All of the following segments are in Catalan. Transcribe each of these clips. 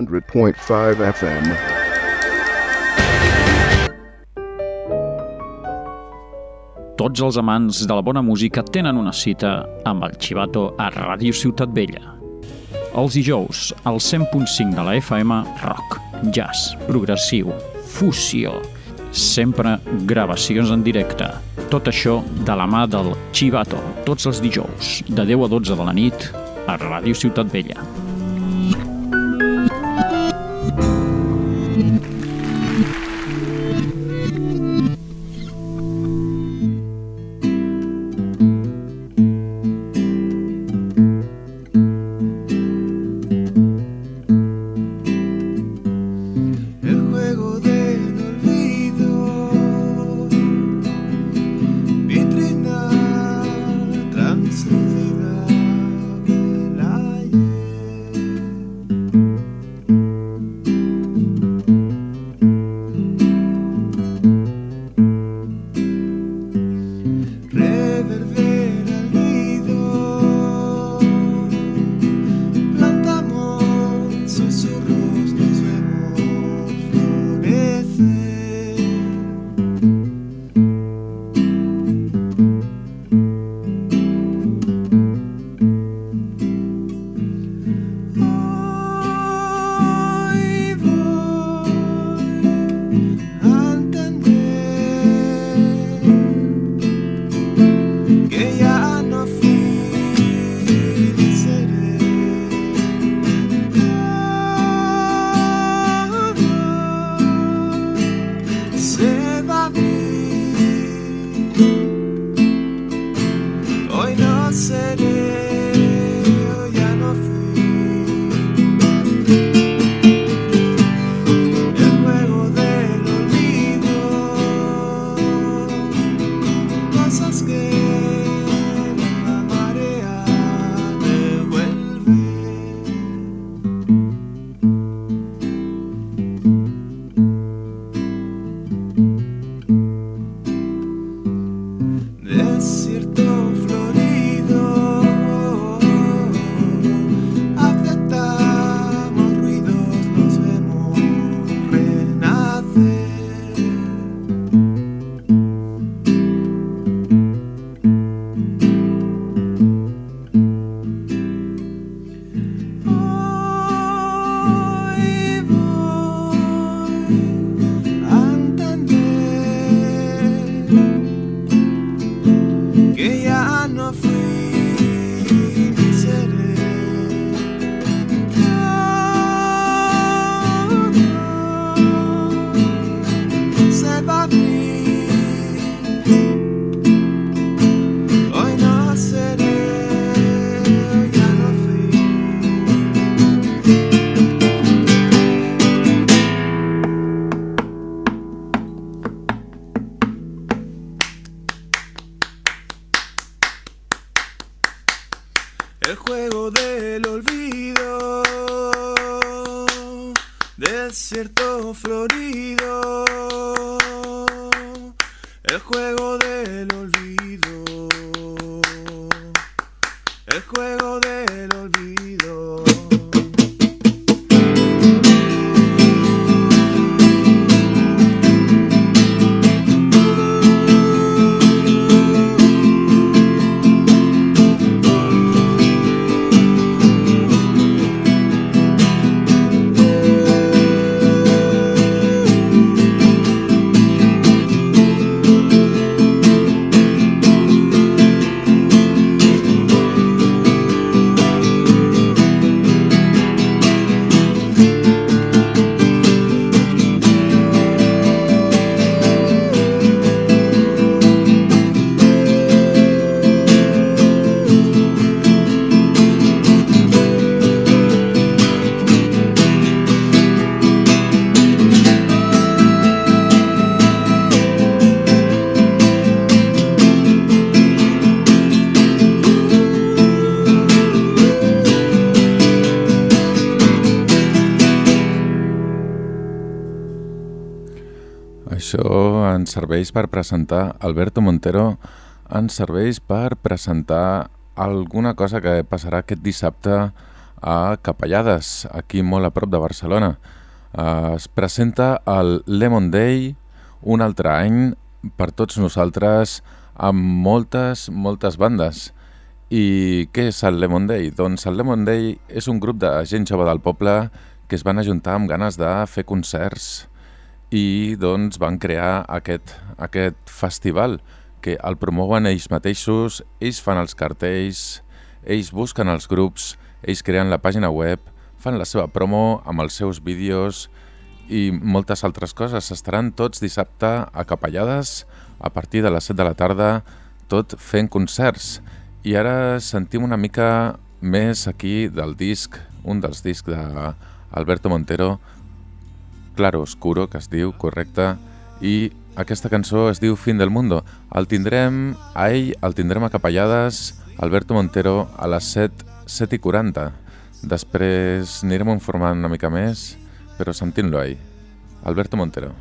100.5 FM. Tots els amants de la bona música tenen una cita amb el Chivato a Ràdio Ciutat Vella. Els dijous, al 100.5 de la FM, rock, jazz, progressiu, fusió, sempre gravacions en directe. Tot això de la mà del Chivato, tots els dijous, de 10 a 12 de la nit, a Ràdio Ciutat Vella. Ens serveix per presentar, Alberto Montero ens serveix per presentar alguna cosa que passarà aquest dissabte a Capellades, aquí molt a prop de Barcelona. Uh, es presenta el Lemon Day un altre any per tots nosaltres amb moltes, moltes bandes. I què és el Lemon Day? Doncs el Lemon Day és un grup de gent jove del poble que es van ajuntar amb ganes de fer concerts i doncs van crear aquest, aquest festival que el promouen ells mateixos, ells fan els cartells, ells busquen els grups, ells creen la pàgina web, fan la seva promo amb els seus vídeos i moltes altres coses. Estaran tots dissabte a Capellades a partir de les 7 de la tarda, tot fent concerts. I ara sentim una mica més aquí del disc, un dels discs d'Alberto Montero, Claro Oscuro, que es diu, correcte, i aquesta cançó es diu Fin del Mundo. El tindrem a ell, el tindrem a Capellades, Alberto Montero, a les 7, 7 i 40. Després anirem informant una mica més, però sentint-lo ahir. Alberto Montero.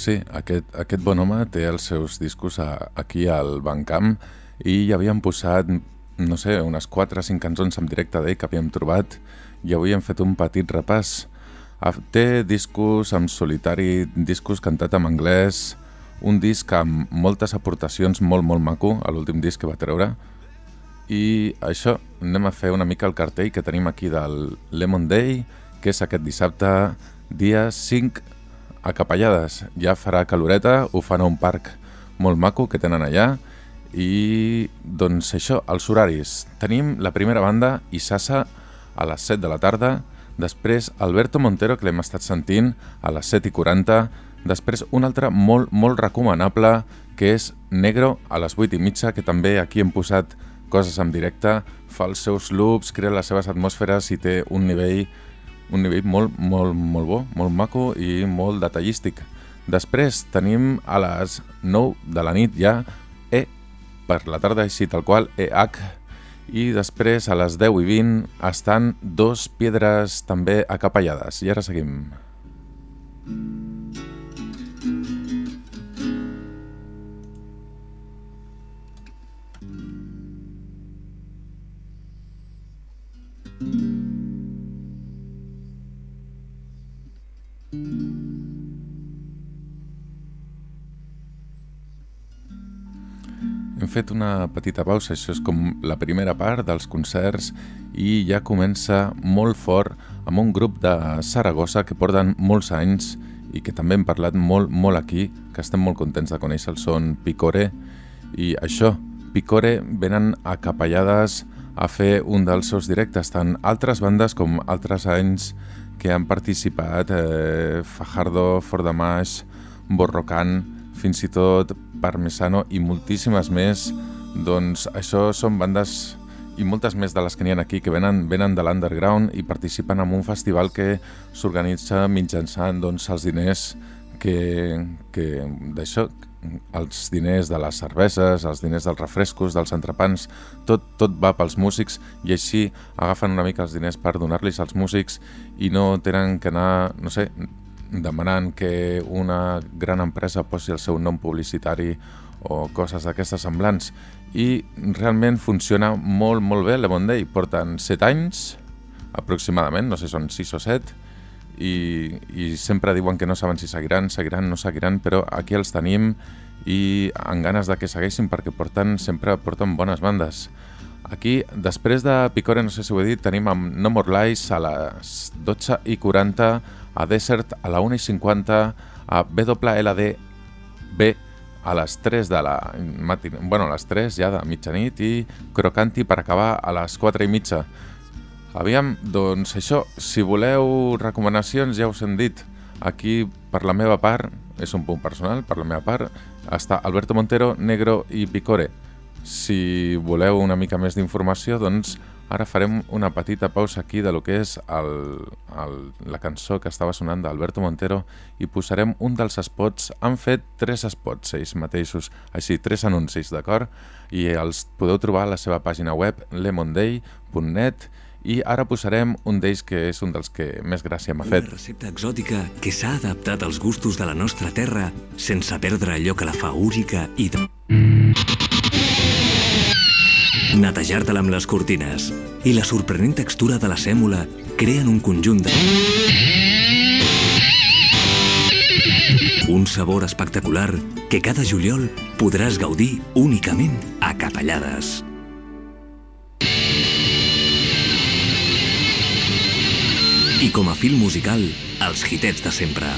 Doncs sí, aquest, aquest bon home té els seus discos a, aquí al Bancamp i hi havíem posat, no sé, unes 4 o 5 cançons en directe d'ell que havíem trobat i avui hem fet un petit repàs. Té discos en solitari, discos cantat en anglès, un disc amb moltes aportacions molt, molt maco, a l'últim disc que va treure. I això, anem a fer una mica el cartell que tenim aquí del Lemon Day, que és aquest dissabte, dia 5 a Capellades ja farà caloreta, ho fan a un parc molt maco que tenen allà. I doncs això, els horaris. Tenim la primera banda, Isasa, a les 7 de la tarda, després Alberto Montero, que l'hem estat sentint, a les 7 i 40, després un altre molt, molt recomanable, que és Negro, a les 8 i mitja, que també aquí hem posat coses en directe, fa els seus loops, crea les seves atmosferes i té un nivell un nivell molt, molt, molt bo, molt maco i molt detallístic. Després tenim a les 9 de la nit ja E per la tarda així tal qual, EH, i després a les 10 i 20 estan dos piedres també acapellades. I ara seguim. Hem fet una petita pausa, això és com la primera part dels concerts i ja comença molt fort amb un grup de Saragossa que porten molts anys i que també hem parlat molt, molt aquí, que estem molt contents de conèixer, són Picore i això, Picore venen a Capellades a fer un dels seus directes, tant altres bandes com altres anys que han participat, eh, Fajardo, Fordamash, Borrocan, fins i tot Parmesano i moltíssimes més, doncs això són bandes i moltes més de les que n'hi ha aquí que venen, venen de l'underground i participen en un festival que s'organitza mitjançant doncs, els diners que, que d'això els diners de les cerveses, els diners dels refrescos, dels entrepans, tot, tot va pels músics i així agafen una mica els diners per donar-los als músics i no tenen que anar, no sé, demanant que una gran empresa posi el seu nom publicitari o coses d'aquestes semblants. I realment funciona molt, molt bé Le Day. Porten 7 anys, aproximadament, no sé, són 6 o 7, i, i sempre diuen que no saben si seguiran, seguiran, no seguiran, però aquí els tenim i amb ganes de que segueixin perquè porten, sempre porten bones bandes. Aquí, després de Picore, no sé si ho he dit, tenim amb No More Lies a les 12 i 40, a Desert a la 1 i 50, a BWLD B a les 3 de la matin... bueno, a les 3 ja de mitjanit i Crocanti per acabar a les 4 i mitja. Aviam, doncs això, si voleu recomanacions ja us hem dit, aquí per la meva part, és un punt personal, per la meva part, està Alberto Montero, Negro i Picore. Si voleu una mica més d'informació, doncs Ara farem una petita pausa aquí de lo que és el, el, la cançó que estava sonant d'Alberto Montero i posarem un dels spots. Han fet tres spots ells mateixos, així, tres anuncis, d'acord? I els podeu trobar a la seva pàgina web lemonday.net i ara posarem un d'ells que és un dels que més gràcia m'ha fet. Una recepta exòtica que s'ha adaptat als gustos de la nostra terra sense perdre allò que la fa única i... De... Netejar-te-la amb les cortines i la sorprenent textura de la sèmola creen un conjunt de... Un sabor espectacular que cada juliol podràs gaudir únicament a Capellades. I com a fil musical, els hitets de sempre.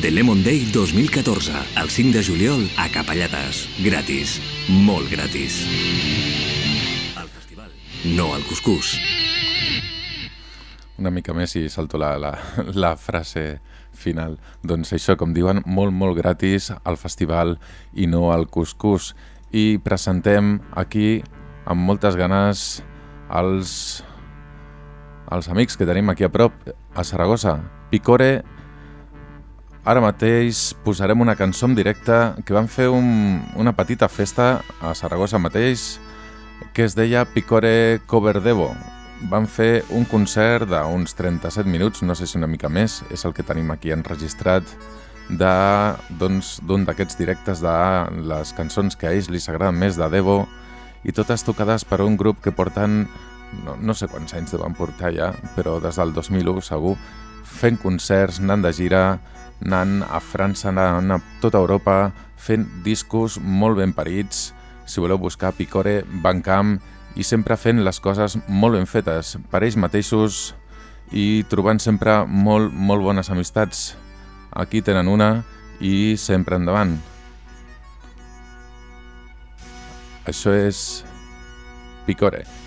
The Lemon Day 2014, el 5 de juliol, a Capellades. Gratis. Molt gratis. Al festival, no al cuscús. Una mica més i salto la, la, la frase final. Doncs això, com diuen, molt, molt gratis al festival i no al cuscús. I presentem aquí, amb moltes ganes, els, els amics que tenim aquí a prop, a Saragossa. Picore Ara mateix posarem una cançó en directe que van fer un, una petita festa a Saragossa mateix que es deia Picore Cover Devo. Van fer un concert d'uns 37 minuts, no sé si una mica més, és el que tenim aquí enregistrat d'un doncs, d'aquests directes de les cançons que a ells li s'agraden més de Devo i totes tocades per un grup que porten, no, no sé quants anys deuen portar ja, però des del 2001 segur, fent concerts, anant de gira, anant a França, anant a tota Europa, fent discos molt ben parits, si voleu buscar Picore, Bandcamp, i sempre fent les coses molt ben fetes per ells mateixos i trobant sempre molt, molt bones amistats. Aquí tenen una i sempre endavant. Això és Picore. Ara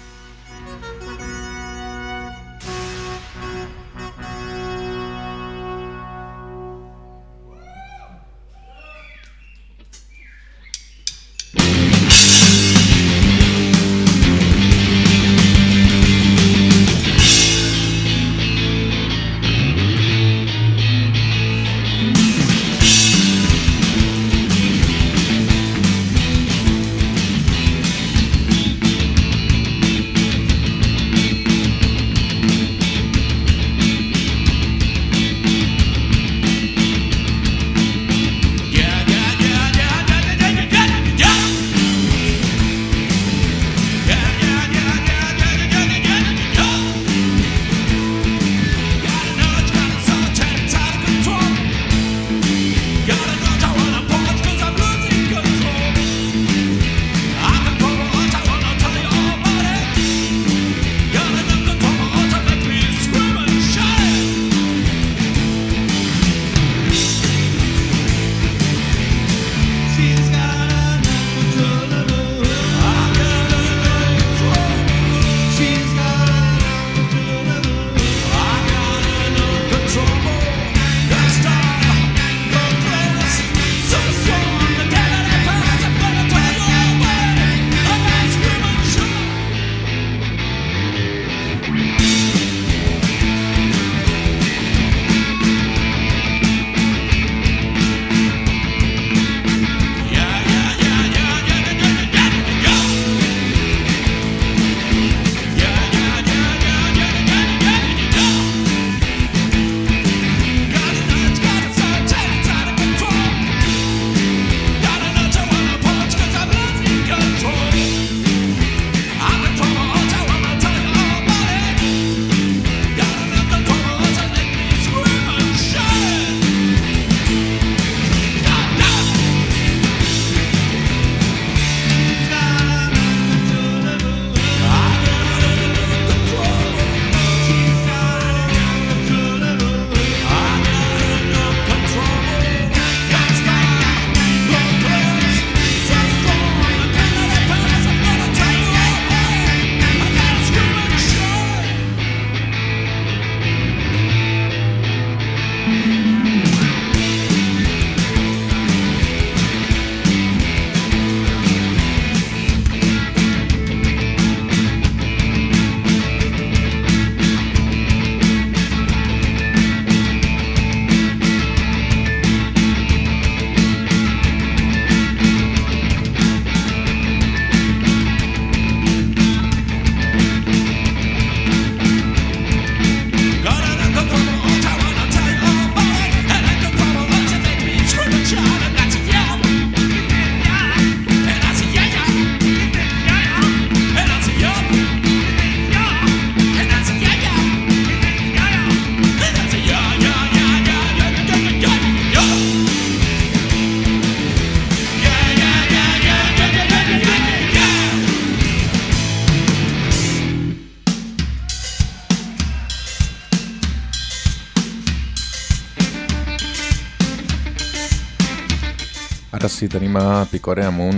sí, tenim a Picore amb un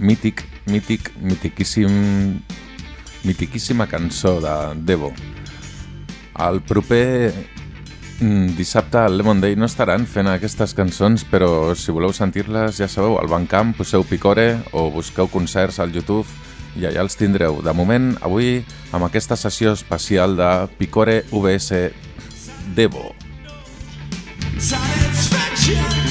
mític, mític, mitiquíssim, mitiquíssima cançó de Devo. El proper mm, dissabte al Lemon Day no estaran fent aquestes cançons, però si voleu sentir-les, ja sabeu, al Bandcamp poseu Picore o busqueu concerts al YouTube i allà els tindreu. De moment, avui, amb aquesta sessió especial de Picore VS Devo. Satisfaction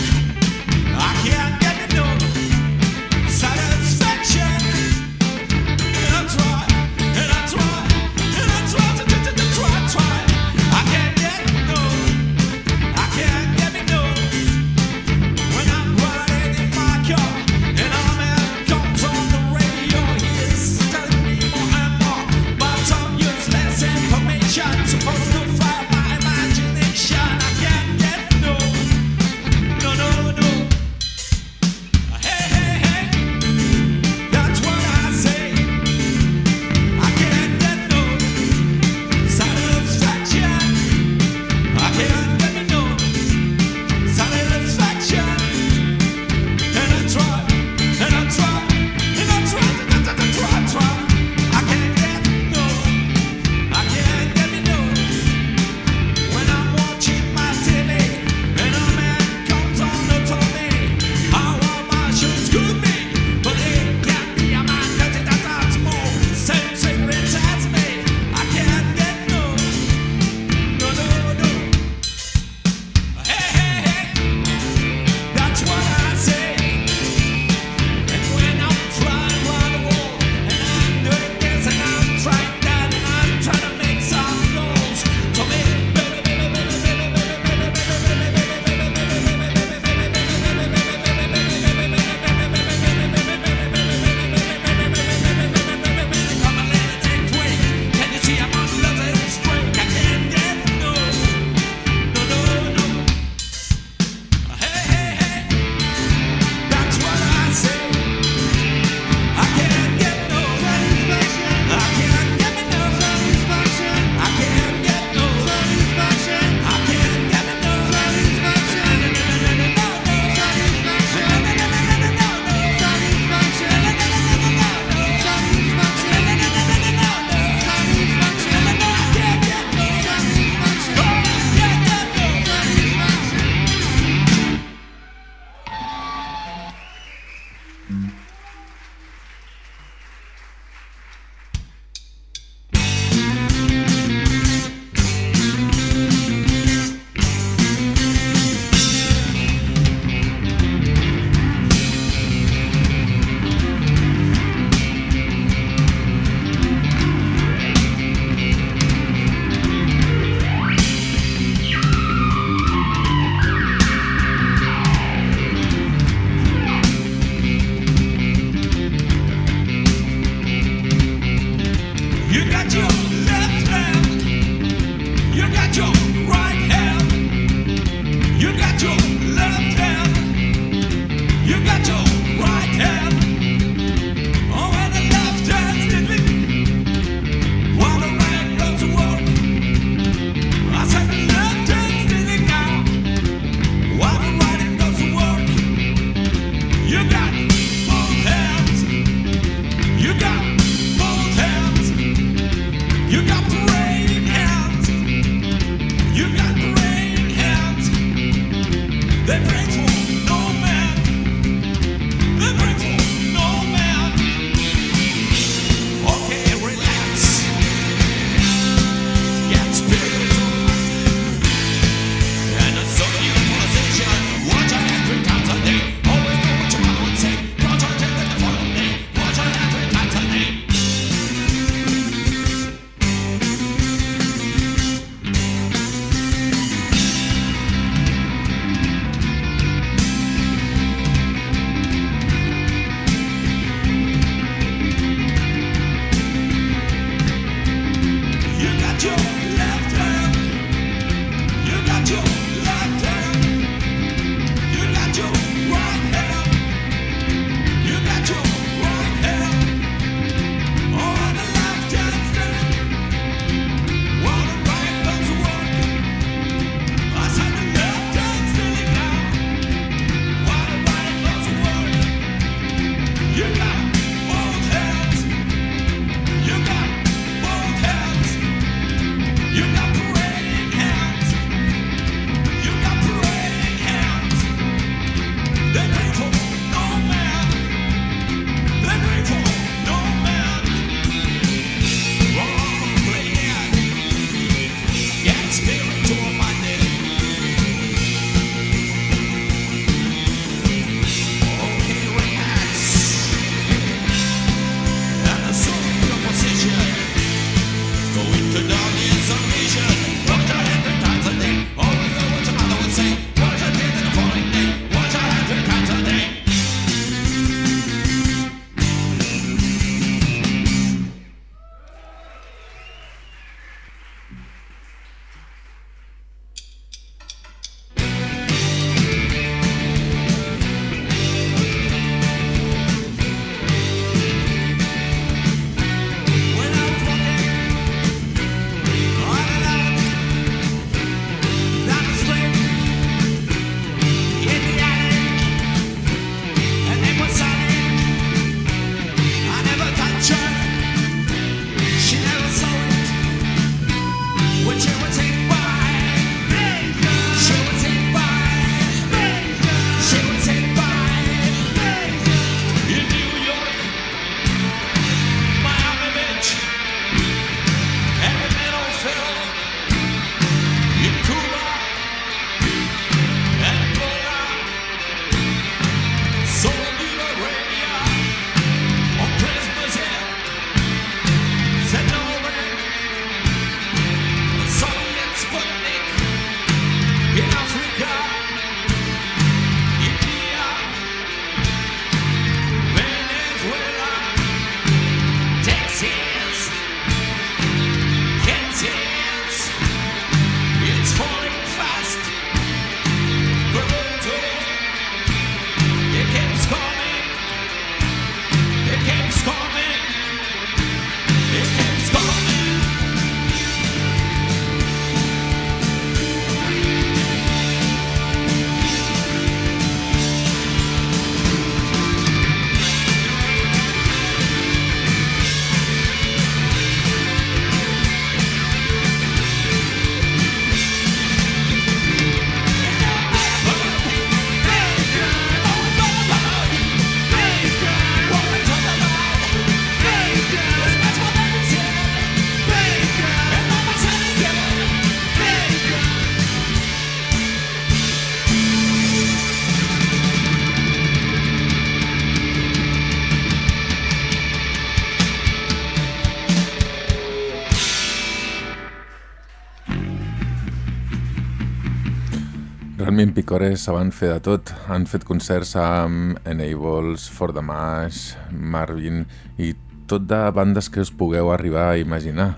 Realment Picore saben fer de tot. Han fet concerts amb Enables, For the Mash, Marvin i tot de bandes que us pugueu arribar a imaginar.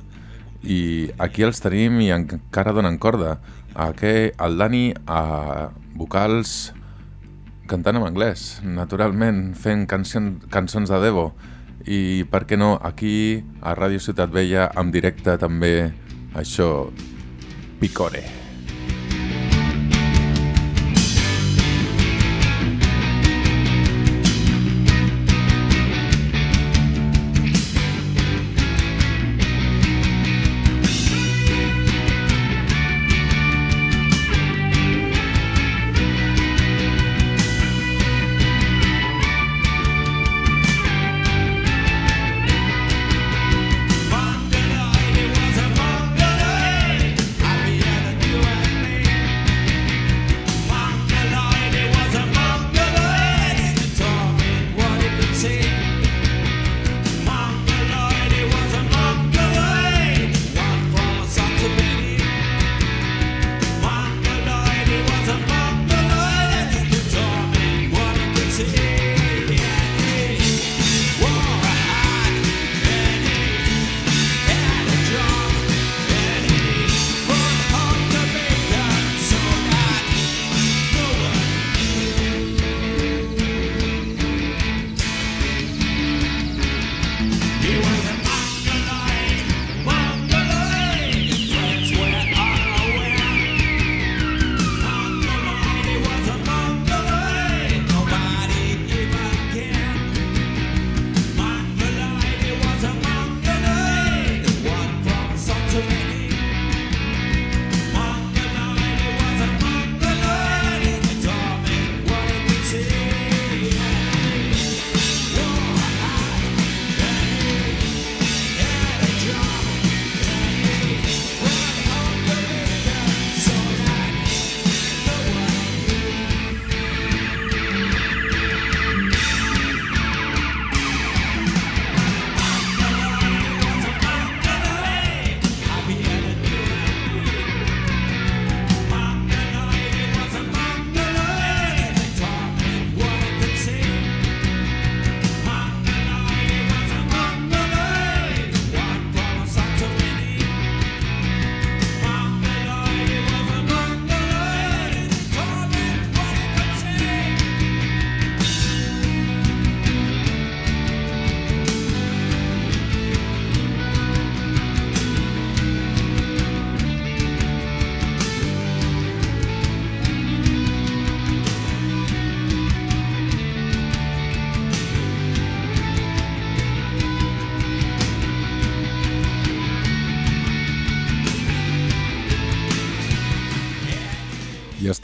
I aquí els tenim i encara donen corda. Aquí el Dani a vocals cantant en anglès, naturalment, fent cancions, cançons de Devo. I per què no, aquí a Ràdio Ciutat Vella, en directe també, això, Picore. Picore.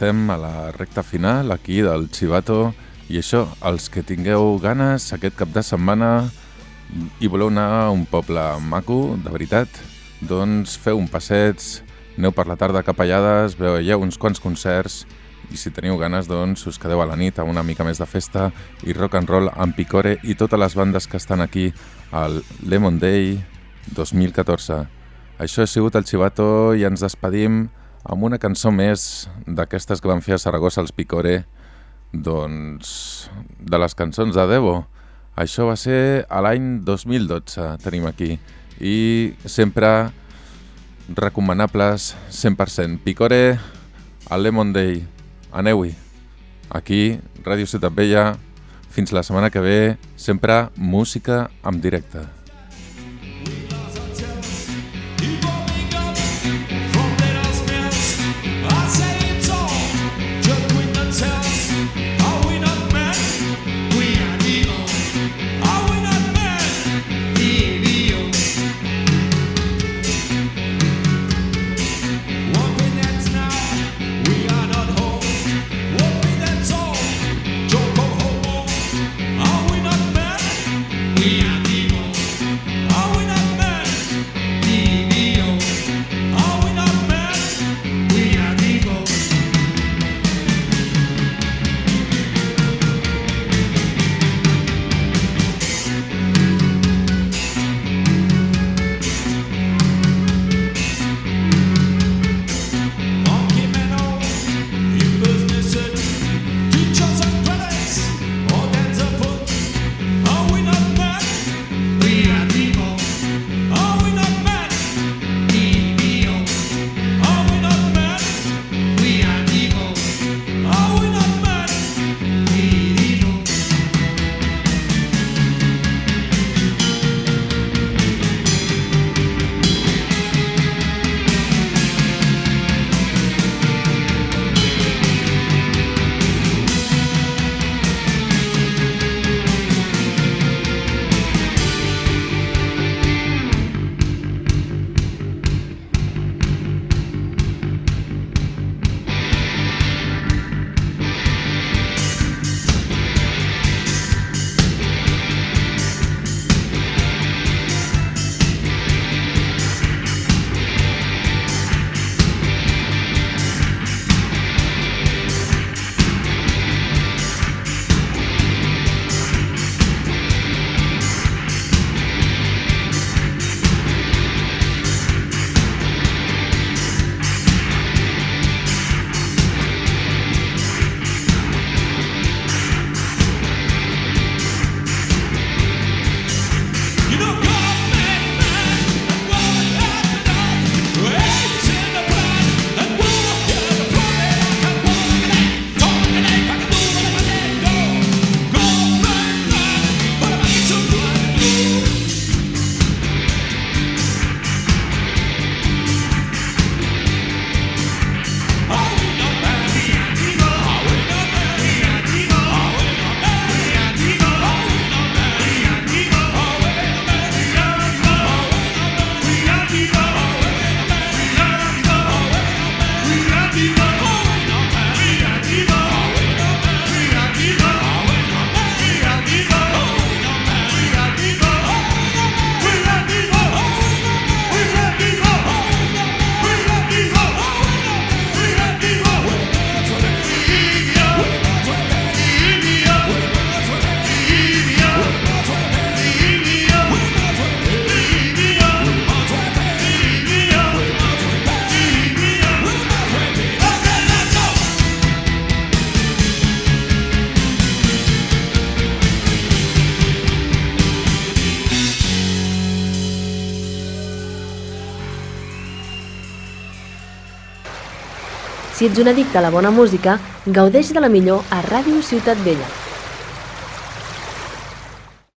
Estem a la recta final aquí del Chivato i això, els que tingueu ganes aquest cap de setmana i voleu anar a un poble maco, de veritat, doncs feu un passeig, aneu per la tarda capellades, veieu uns quants concerts i si teniu ganes, doncs, us quedeu a la nit a una mica més de festa i rock and roll amb Picore i totes les bandes que estan aquí al Lemon Day 2014. Això ha sigut el Chivato i ens despedim amb una cançó més d'aquestes que van fer a Saragossa els Picore, doncs de les cançons de Devo. Això va ser a l'any 2012, tenim aquí. I sempre recomanables 100%. Picore, al Lemon Day, aneu-hi. Aquí, Ràdio Ciutat Vella, fins la setmana que ve, sempre música en directe. Si ets un addicte a la bona música, gaudeix de la millor a Ràdio Ciutat Vella.